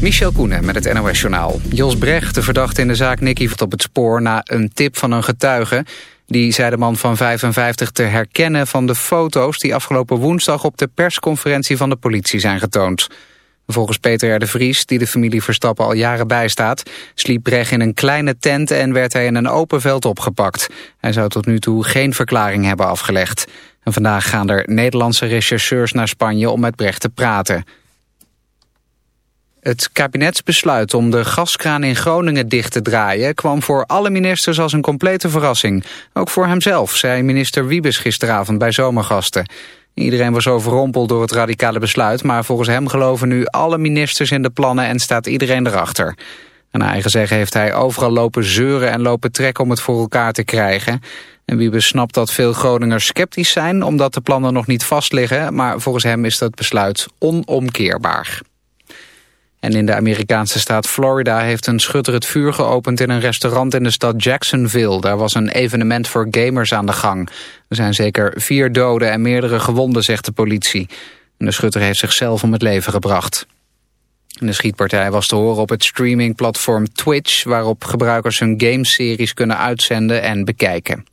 Michel Koenen met het NOS-journaal. Jos Brecht, de verdachte in de zaak Nicky, op het spoor na een tip van een getuige. Die zei de man van 55 te herkennen van de foto's... die afgelopen woensdag op de persconferentie van de politie zijn getoond. Volgens Peter R. de Vries, die de familie Verstappen al jaren bijstaat... sliep Brecht in een kleine tent en werd hij in een open veld opgepakt. Hij zou tot nu toe geen verklaring hebben afgelegd. En vandaag gaan er Nederlandse rechercheurs naar Spanje om met Brecht te praten... Het kabinetsbesluit om de gaskraan in Groningen dicht te draaien... kwam voor alle ministers als een complete verrassing. Ook voor hemzelf, zei minister Wiebes gisteravond bij Zomergasten. Iedereen was overrompeld door het radicale besluit... maar volgens hem geloven nu alle ministers in de plannen en staat iedereen erachter. En eigen zeggen heeft hij overal lopen zeuren en lopen trekken om het voor elkaar te krijgen. En Wiebes snapt dat veel Groningers sceptisch zijn... omdat de plannen nog niet vastliggen, maar volgens hem is dat besluit onomkeerbaar. En in de Amerikaanse staat Florida heeft een schutter het vuur geopend in een restaurant in de stad Jacksonville. Daar was een evenement voor gamers aan de gang. Er zijn zeker vier doden en meerdere gewonden, zegt de politie. De schutter heeft zichzelf om het leven gebracht. De schietpartij was te horen op het streamingplatform Twitch... waarop gebruikers hun gameseries kunnen uitzenden en bekijken.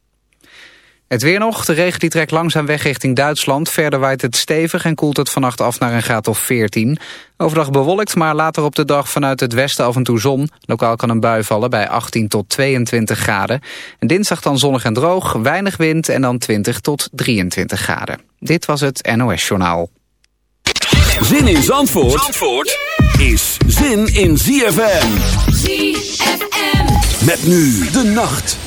Het weer nog. De regen die trekt langzaam weg richting Duitsland. Verder waait het stevig en koelt het vannacht af naar een graad of 14. Overdag bewolkt, maar later op de dag vanuit het westen af en toe zon. Lokaal kan een bui vallen bij 18 tot 22 graden. En dinsdag dan zonnig en droog, weinig wind en dan 20 tot 23 graden. Dit was het NOS Journaal. Zin in Zandvoort, Zandvoort is zin in ZFM. ZFM. Met nu de nacht.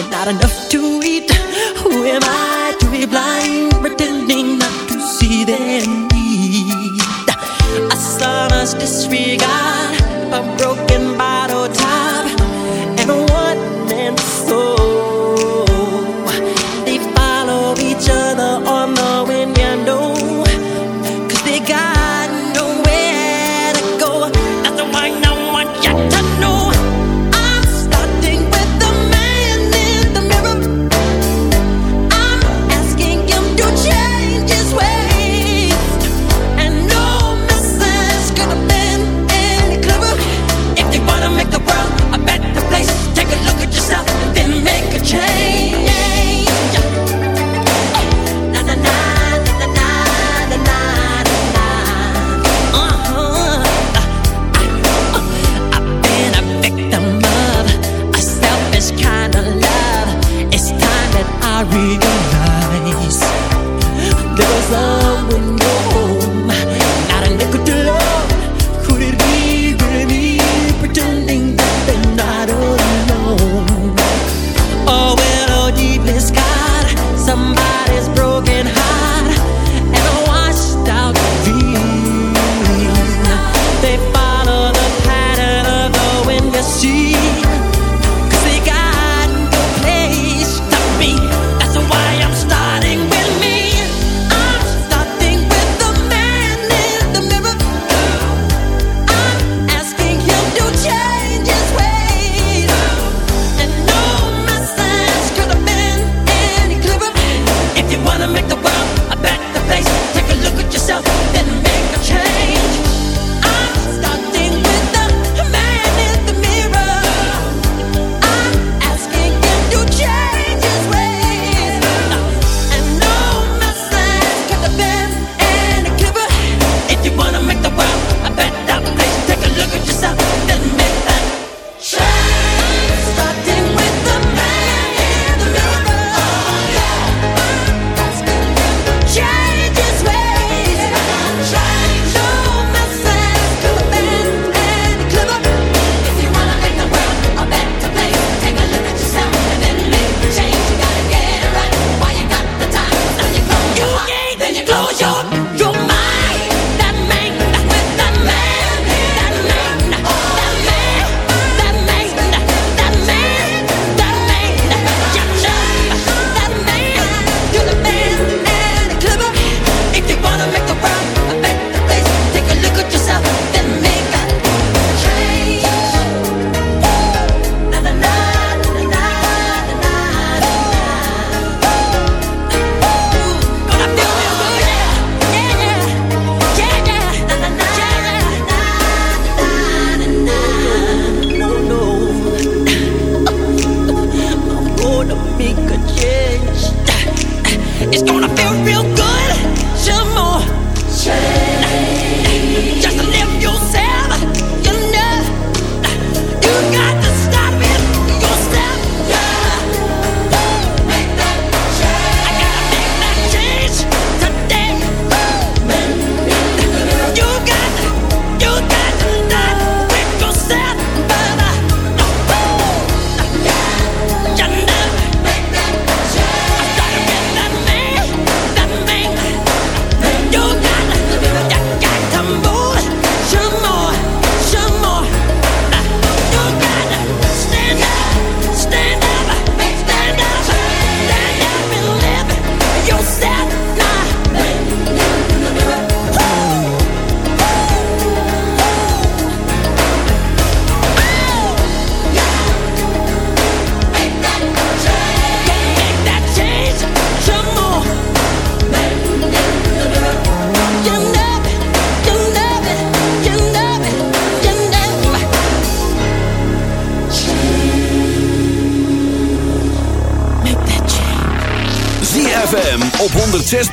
but not enough to eat. Who am I?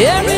Every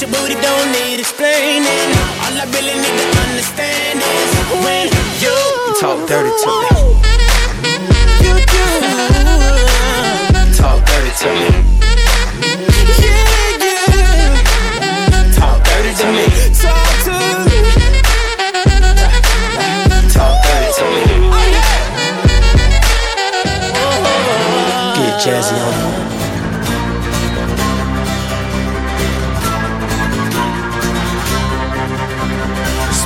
your booty don't need explaining. All I really need to understand is when you talk dirty to me. You do. Talk dirty to me. Yeah, yeah. Talk dirty to me. Talk to me. Talk dirty to me. Oh, Get jazzy on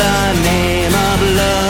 The name of love,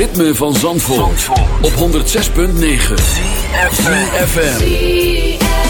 ritme van Zandvoort, op 106.9 FM.